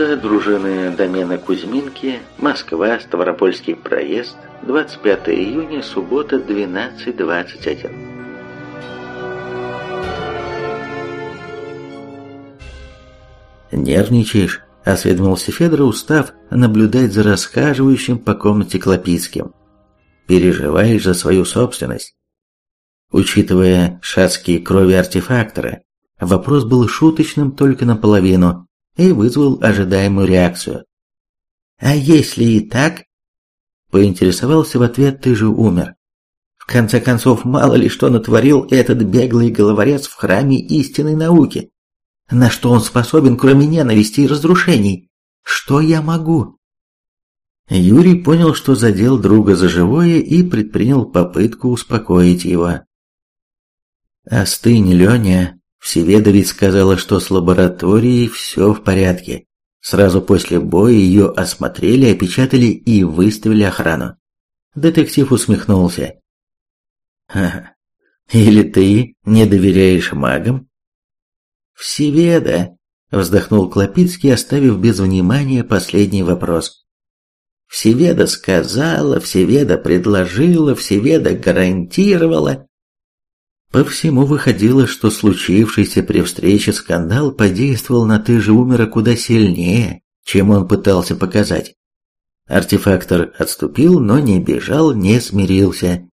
База дружины домена Кузьминки, Москва, Ставропольский проезд, 25 июня, суббота, 12.21. «Нервничаешь?» – осведомился Федор, устав наблюдать за расхаживающим по комнате Клопицким. «Переживаешь за свою собственность?» Учитывая шацкие крови артефактора, вопрос был шуточным только наполовину и вызвал ожидаемую реакцию. «А если и так?» Поинтересовался в ответ «ты же умер». В конце концов, мало ли что натворил этот беглый головорез в храме истинной науки. На что он способен, кроме ненависти и разрушений? Что я могу? Юрий понял, что задел друга за живое и предпринял попытку успокоить его. «Остынь, Леня. Всеведа ведь сказала, что с лабораторией все в порядке. Сразу после боя ее осмотрели, опечатали и выставили охрану». Детектив усмехнулся. «Ха, или ты не доверяешь магам?» «Всеведа», — вздохнул Клопицкий, оставив без внимания последний вопрос. «Всеведа сказала, Всеведа предложила, Всеведа гарантировала». По всему выходило, что случившийся при встрече скандал подействовал на ты же умера куда сильнее, чем он пытался показать. Артефактор отступил, но не бежал, не смирился,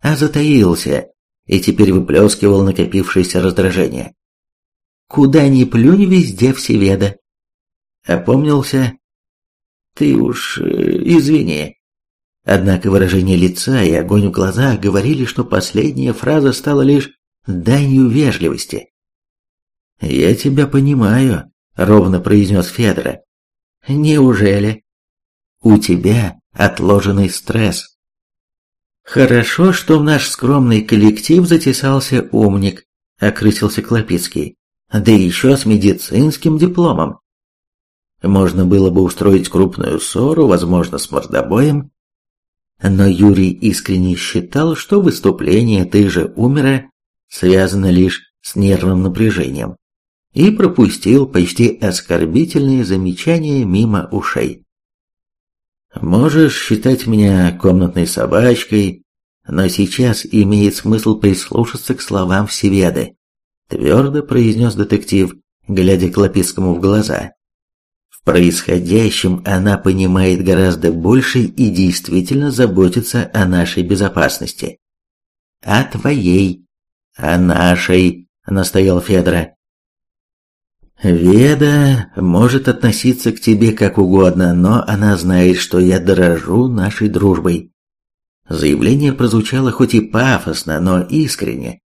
а затаился и теперь выплескивал накопившееся раздражение. «Куда ни плюнь, везде всеведа». Опомнился. «Ты уж э, извини, Однако выражение лица и огонь в глазах говорили, что последняя фраза стала лишь данью вежливости. «Я тебя понимаю», — ровно произнес Федора. «Неужели?» «У тебя отложенный стресс». «Хорошо, что в наш скромный коллектив затесался умник», — окрысился Клопицкий. «Да еще с медицинским дипломом». Можно было бы устроить крупную ссору, возможно, с мордобоем, но Юрий искренне считал, что выступление «Ты же умера» связано лишь с нервным напряжением, и пропустил почти оскорбительные замечания мимо ушей. «Можешь считать меня комнатной собачкой, но сейчас имеет смысл прислушаться к словам Всеведы», твердо произнес детектив, глядя Клопицкому в глаза происходящем она понимает гораздо больше и действительно заботится о нашей безопасности. О твоей, о нашей, настоял Федора. Веда может относиться к тебе как угодно, но она знает, что я дорожу нашей дружбой. Заявление прозвучало хоть и пафосно, но искренне,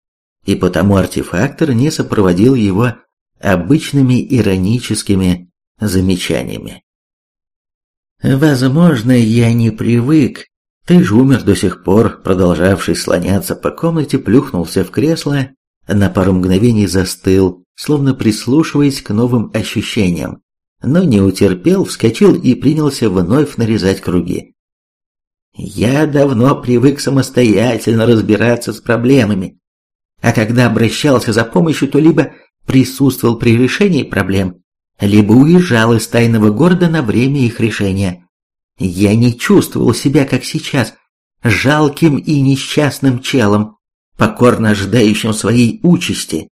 и потому артефактор не сопроводил его обычными ироническими замечаниями. «Возможно, я не привык. Ты же умер до сих пор, продолжавший слоняться по комнате, плюхнулся в кресло, на пару мгновений застыл, словно прислушиваясь к новым ощущениям, но не утерпел, вскочил и принялся вновь нарезать круги. Я давно привык самостоятельно разбираться с проблемами, а когда обращался за помощью, то либо присутствовал при решении проблем, либо уезжал из тайного города на время их решения. Я не чувствовал себя, как сейчас, жалким и несчастным челом, покорно ожидающим своей участи.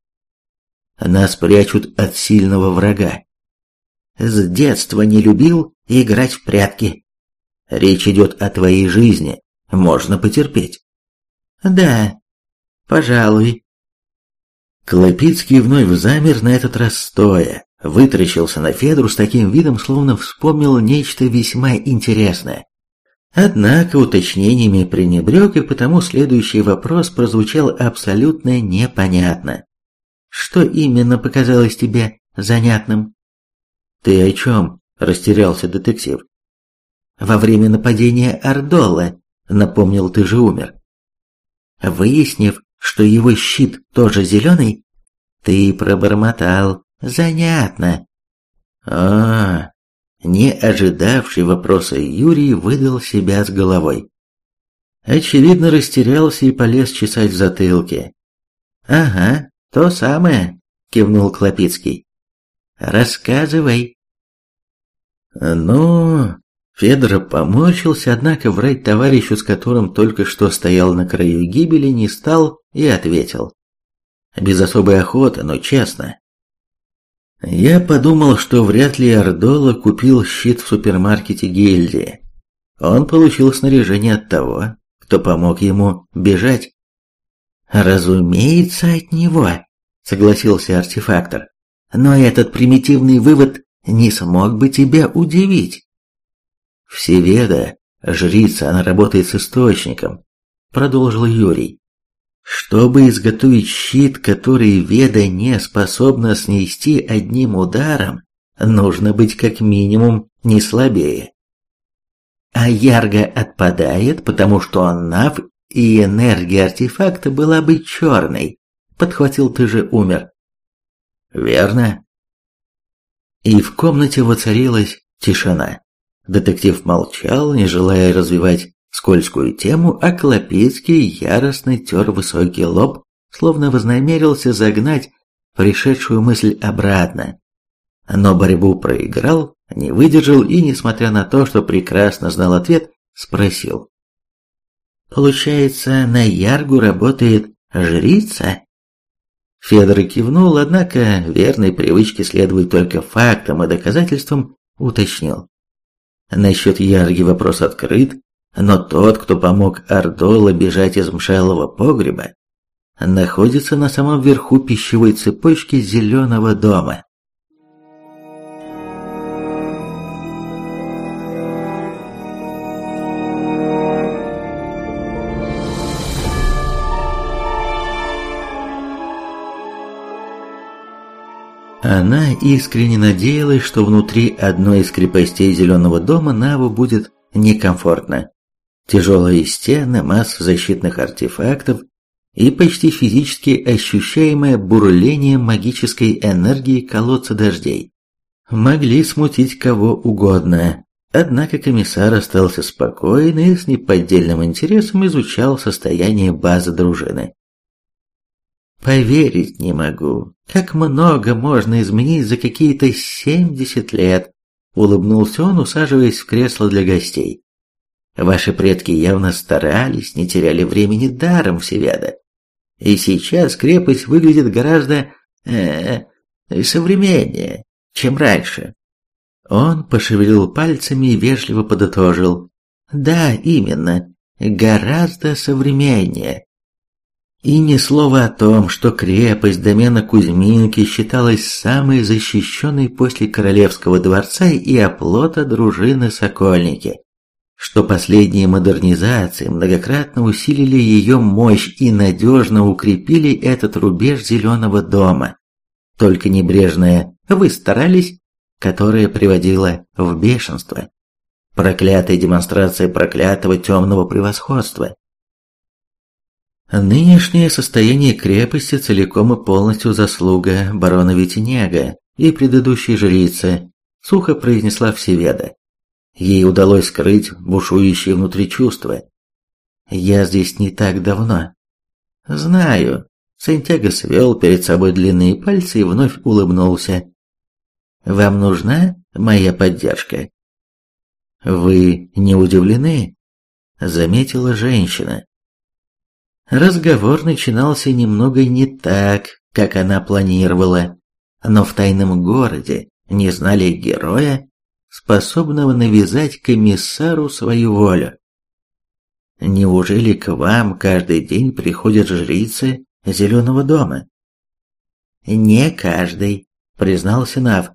Нас прячут от сильного врага. С детства не любил играть в прятки. Речь идет о твоей жизни, можно потерпеть. Да, пожалуй. Клопицкий вновь замер на этот раз стоя, вытаращился на Федру с таким видом, словно вспомнил нечто весьма интересное. Однако уточнениями пренебрег, и потому следующий вопрос прозвучал абсолютно непонятно. «Что именно показалось тебе занятным?» «Ты о чем?» – растерялся детектив. «Во время нападения Ордола, напомнил, ты же умер. Выяснив, что его щит тоже зеленый, ты пробормотал Занятно. А, не ожидавший вопроса Юрий выдал себя с головой. Очевидно, растерялся и полез чесать в затылке. «Ага, то самое», — кивнул Клопицкий. «Рассказывай». Ну, Федор поморщился, однако врать товарищу, с которым только что стоял на краю гибели, не стал и ответил. Без особой охоты, но честно. Я подумал, что вряд ли Ардола купил щит в супермаркете гильдии. Он получил снаряжение от того, кто помог ему бежать. «Разумеется, от него», — согласился артефактор. «Но этот примитивный вывод не смог бы тебя удивить». «Всеведа, жрица, она работает с источником», — продолжил Юрий. Чтобы изготовить щит, который Веда не способна снести одним ударом, нужно быть как минимум не слабее. А Ярго отпадает, потому что он нав, и энергия артефакта была бы черной. Подхватил ты же умер. Верно. И в комнате воцарилась тишина. Детектив молчал, не желая развивать скользкую тему, а Клопецкий яростно тер высокий лоб, словно вознамерился загнать пришедшую мысль обратно. Но борьбу проиграл, не выдержал и, несмотря на то, что прекрасно знал ответ, спросил. «Получается, на Яргу работает жрица?» Федор кивнул, однако верной привычке следует только фактам и доказательствам, уточнил. Насчет Ярги вопрос открыт, но тот, кто помог Ардола бежать из мшалого погреба, находится на самом верху пищевой цепочки Зеленого дома. Она искренне надеялась, что внутри одной из крепостей Зеленого дома Наву будет некомфортно. Тяжелые стены, масса защитных артефактов и почти физически ощущаемое бурление магической энергии колодца дождей могли смутить кого угодно. Однако комиссар остался спокоен и с неподдельным интересом изучал состояние базы дружины. «Поверить не могу, как много можно изменить за какие-то семьдесят лет», улыбнулся он, усаживаясь в кресло для гостей. Ваши предки явно старались, не теряли времени даром Всевяда. И сейчас крепость выглядит гораздо э, современнее, чем раньше. Он пошевелил пальцами и вежливо подытожил. Да, именно, гораздо современнее. И ни слова о том, что крепость домена Кузьминки считалась самой защищенной после королевского дворца и оплота дружины Сокольники что последние модернизации многократно усилили ее мощь и надежно укрепили этот рубеж Зеленого дома. Только небрежное «вы старались», которое приводило в бешенство. Проклятая демонстрация проклятого темного превосходства. Нынешнее состояние крепости целиком и полностью заслуга барона Витинега и предыдущей жрицы, сухо произнесла Всеведа. Ей удалось скрыть бушующие внутри чувства. «Я здесь не так давно». «Знаю». Сантьяго свел перед собой длинные пальцы и вновь улыбнулся. «Вам нужна моя поддержка?» «Вы не удивлены?» — заметила женщина. Разговор начинался немного не так, как она планировала, но в тайном городе не знали героя, способного навязать комиссару свою волю. Неужели к вам каждый день приходят жрицы Зеленого дома? Не каждый, признался Нав.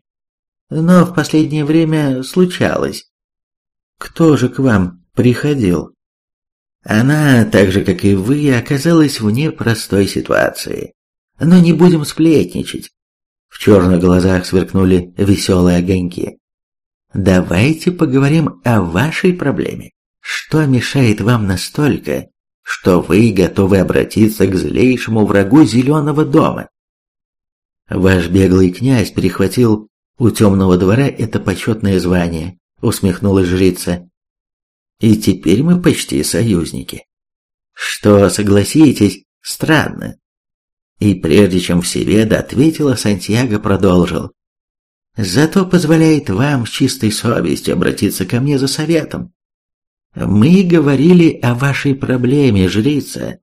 Но в последнее время случалось. Кто же к вам приходил? Она, так же как и вы, оказалась в непростой ситуации. Но не будем сплетничать. В черных глазах сверкнули веселые огоньки. Давайте поговорим о вашей проблеме. Что мешает вам настолько, что вы готовы обратиться к злейшему врагу Зеленого дома? Ваш беглый князь перехватил у темного двора это почетное звание, усмехнулась жрица. И теперь мы почти союзники. Что, согласитесь, странно. И прежде чем Всеведа ответила, Сантьяго продолжил. Зато позволяет вам с чистой совестью обратиться ко мне за советом. Мы говорили о вашей проблеме, жрица.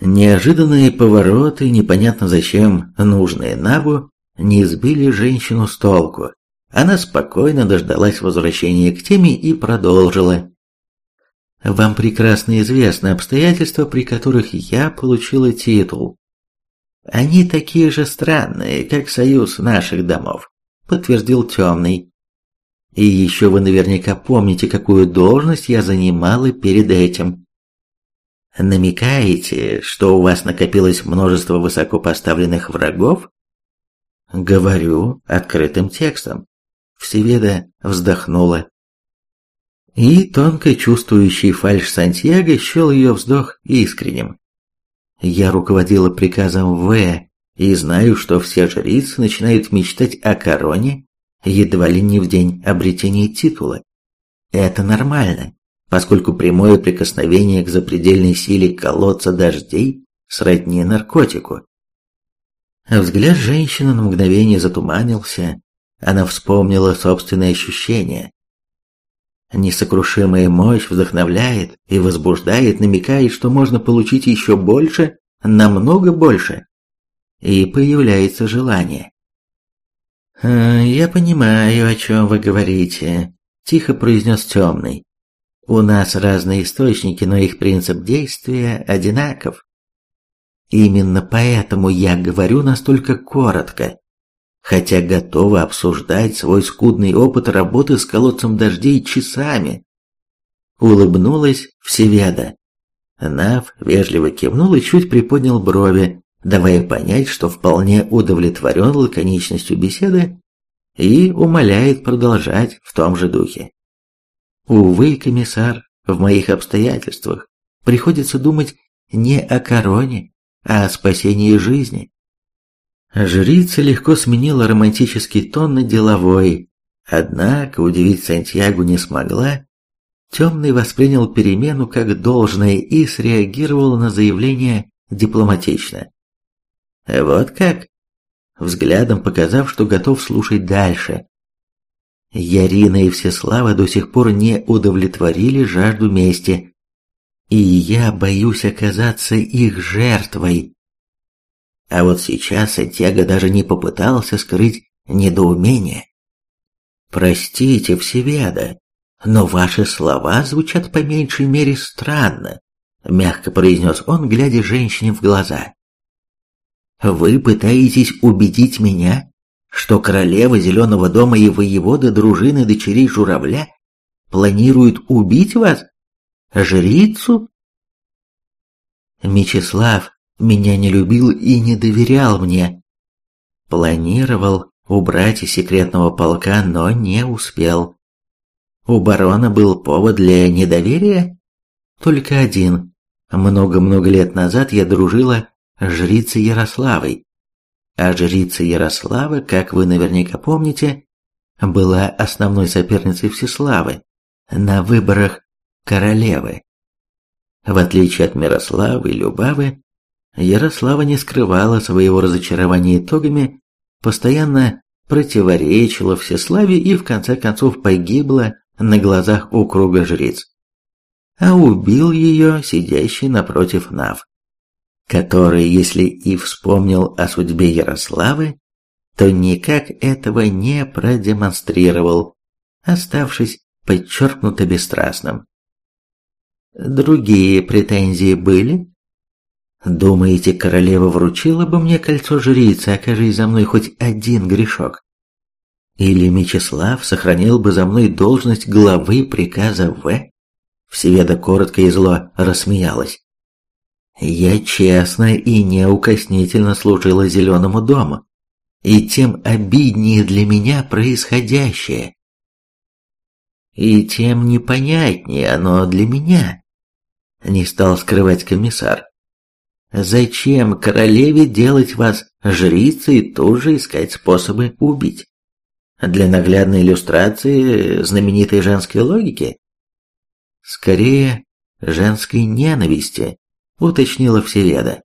Неожиданные повороты, непонятно зачем нужные Наву, не сбили женщину с толку. Она спокойно дождалась возвращения к теме и продолжила. «Вам прекрасно известны обстоятельства, при которых я получила титул. Они такие же странные, как союз наших домов», — подтвердил Темный. «И еще вы наверняка помните, какую должность я занимала перед этим. Намекаете, что у вас накопилось множество высокопоставленных врагов?» «Говорю открытым текстом. Всеведа вздохнула. И тонко чувствующий фальшь Сантьяго счел ее вздох искренним. Я руководила приказом В и знаю, что все жрицы начинают мечтать о короне едва ли не в день обретения титула. Это нормально, поскольку прямое прикосновение к запредельной силе колодца дождей сродни наркотику. Взгляд женщины на мгновение затуманился, она вспомнила собственные ощущения. Несокрушимая мощь вдохновляет и возбуждает, намекает, что можно получить еще больше, намного больше. И появляется желание. «А, «Я понимаю, о чем вы говорите», – тихо произнес темный. «У нас разные источники, но их принцип действия одинаков. Именно поэтому я говорю настолько коротко хотя готова обсуждать свой скудный опыт работы с колодцем дождей часами. Улыбнулась Всеведа. Нав вежливо кивнул и чуть приподнял брови, давая понять, что вполне удовлетворен лаконичностью беседы и умоляет продолжать в том же духе. Увы, комиссар, в моих обстоятельствах приходится думать не о короне, а о спасении жизни. Жрица легко сменила романтический тон на деловой, однако удивить Сантьягу не смогла. Темный воспринял перемену как должное и среагировал на заявление дипломатично. «Вот как?» Взглядом показав, что готов слушать дальше. Ярина и Всеслава до сих пор не удовлетворили жажду мести, и я боюсь оказаться их жертвой. А вот сейчас Сантьяго даже не попытался скрыть недоумение. «Простите, Всеведа, но ваши слова звучат по меньшей мере странно», мягко произнес он, глядя женщине в глаза. «Вы пытаетесь убедить меня, что королева Зеленого дома и воевода дружины дочерей журавля планируют убить вас? Жрицу?» Мечислав меня не любил и не доверял мне. Планировал убрать из секретного полка, но не успел. У барона был повод для недоверия? Только один. Много-много лет назад я дружила с жрицей Ярославой. А жрица Ярослава, как вы наверняка помните, была основной соперницей Всеславы на выборах королевы. В отличие от Мирославы и Любавы, Ярослава не скрывала своего разочарования итогами, постоянно противоречила всеславе и в конце концов погибла на глазах у круга жриц. А убил ее сидящий напротив Нав, который, если и вспомнил о судьбе Ярославы, то никак этого не продемонстрировал, оставшись подчеркнуто бесстрастным. Другие претензии были? Думаете, королева вручила бы мне кольцо жрицы, окажись за мной хоть один грешок? Или Мечислав сохранил бы за мной должность главы приказа В? Всеведа коротко и зло рассмеялась. Я честно и неукоснительно служила Зеленому дому, и тем обиднее для меня происходящее. И тем непонятнее оно для меня, не стал скрывать комиссар. Зачем королеве делать вас жрицей и тоже искать способы убить? Для наглядной иллюстрации знаменитой женской логики? Скорее, женской ненависти, уточнила Всеведа.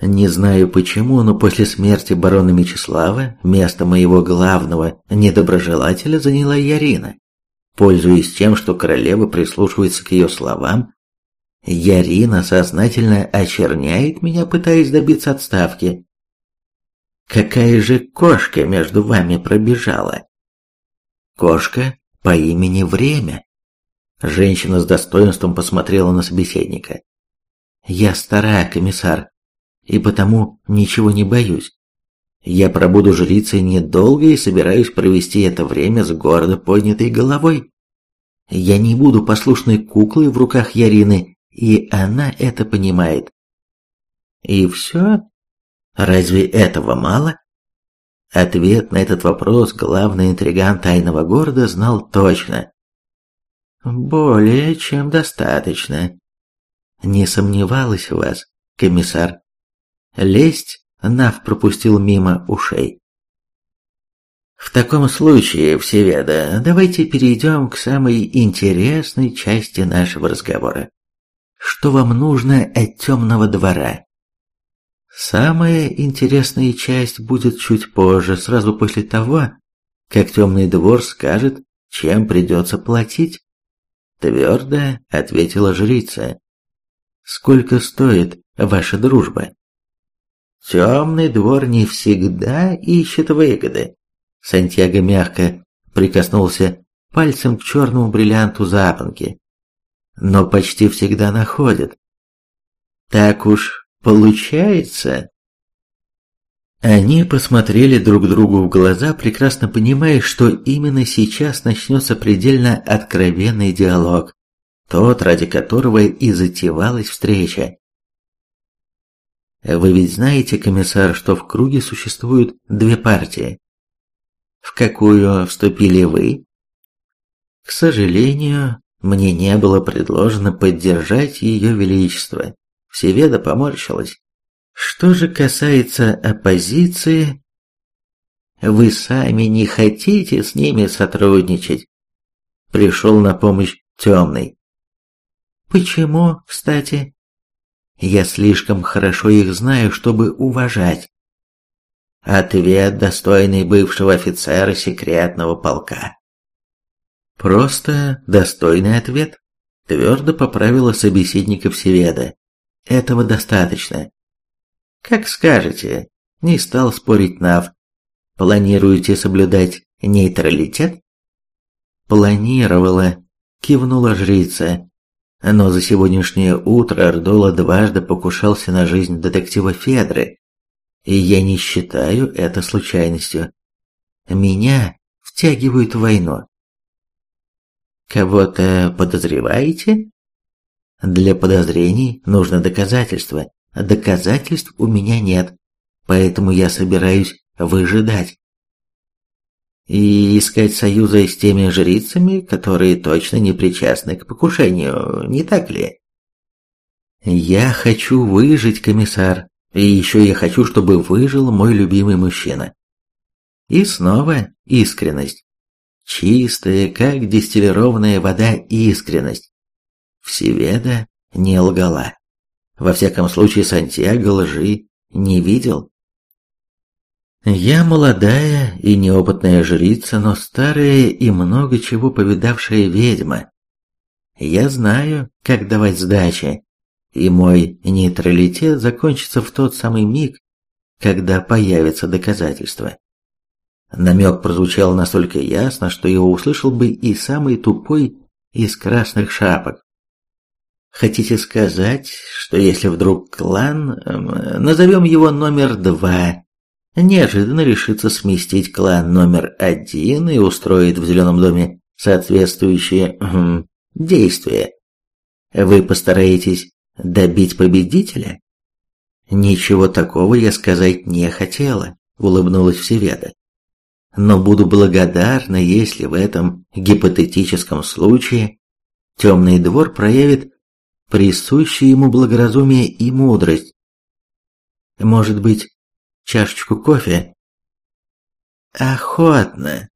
Не знаю почему, но после смерти барона Мечислава место моего главного недоброжелателя заняла Ярина. Пользуясь тем, что королева прислушивается к ее словам, Ярина сознательно очерняет меня, пытаясь добиться отставки. Какая же кошка между вами пробежала? Кошка по имени Время. Женщина с достоинством посмотрела на собеседника. Я старая, комиссар, и потому ничего не боюсь. Я пробуду жрицей недолго и собираюсь провести это время с гордо поднятой головой. Я не буду послушной куклой в руках Ярины, и она это понимает. И все? Разве этого мало? Ответ на этот вопрос главный интриган тайного города знал точно. Более чем достаточно. Не сомневалась в вас, комиссар. Лесть Нав пропустил мимо ушей. В таком случае, Всеведа, давайте перейдем к самой интересной части нашего разговора. Что вам нужно от темного двора? Самая интересная часть будет чуть позже, сразу после того, как темный двор скажет, чем придется платить. Твердо ответила жрица. Сколько стоит ваша дружба? Темный двор не всегда ищет выгоды. Сантьяго мягко прикоснулся пальцем к черному бриллианту запонки, но почти всегда находит. Так уж получается. Они посмотрели друг другу в глаза, прекрасно понимая, что именно сейчас начнется предельно откровенный диалог, тот, ради которого и затевалась встреча. Вы ведь знаете, комиссар, что в круге существуют две партии. В какую вступили вы? К сожалению, мне не было предложено поддержать ее величество. Всеведа поморщилась. Что же касается оппозиции, вы сами не хотите с ними сотрудничать. Пришел на помощь темный. Почему, кстати? Я слишком хорошо их знаю, чтобы уважать. Ответ, достойный бывшего офицера секретного полка. Просто достойный ответ. Твердо поправила собеседника Всеведа. Этого достаточно. Как скажете, не стал спорить Нав. Планируете соблюдать нейтралитет? Планировала, кивнула жрица. Но за сегодняшнее утро Ардола дважды покушался на жизнь детектива Федры, и я не считаю это случайностью. Меня втягивают в войну. Кого-то подозреваете? Для подозрений нужно доказательство. Доказательств у меня нет, поэтому я собираюсь выжидать и искать союза с теми жрицами, которые точно не причастны к покушению, не так ли? Я хочу выжить, комиссар, и еще я хочу, чтобы выжил мой любимый мужчина. И снова искренность. Чистая, как дистиллированная вода искренность. Всеведа не лгала. Во всяком случае, Сантьяго лжи не видел. Я молодая и неопытная жрица, но старая и много чего повидавшая ведьма. Я знаю, как давать сдачи, и мой нейтралитет закончится в тот самый миг, когда появятся доказательства. Намек прозвучал настолько ясно, что его услышал бы и самый тупой из красных шапок. Хотите сказать, что если вдруг клан, эм, назовем его номер два, неожиданно решится сместить клан номер один и устроит в Зеленом доме соответствующие хм, действия. Вы постараетесь добить победителя? Ничего такого я сказать не хотела, улыбнулась Всеведа. Но буду благодарна, если в этом гипотетическом случае темный двор проявит присущее ему благоразумие и мудрость. Может быть, чашечку кофе?» «Охотно!»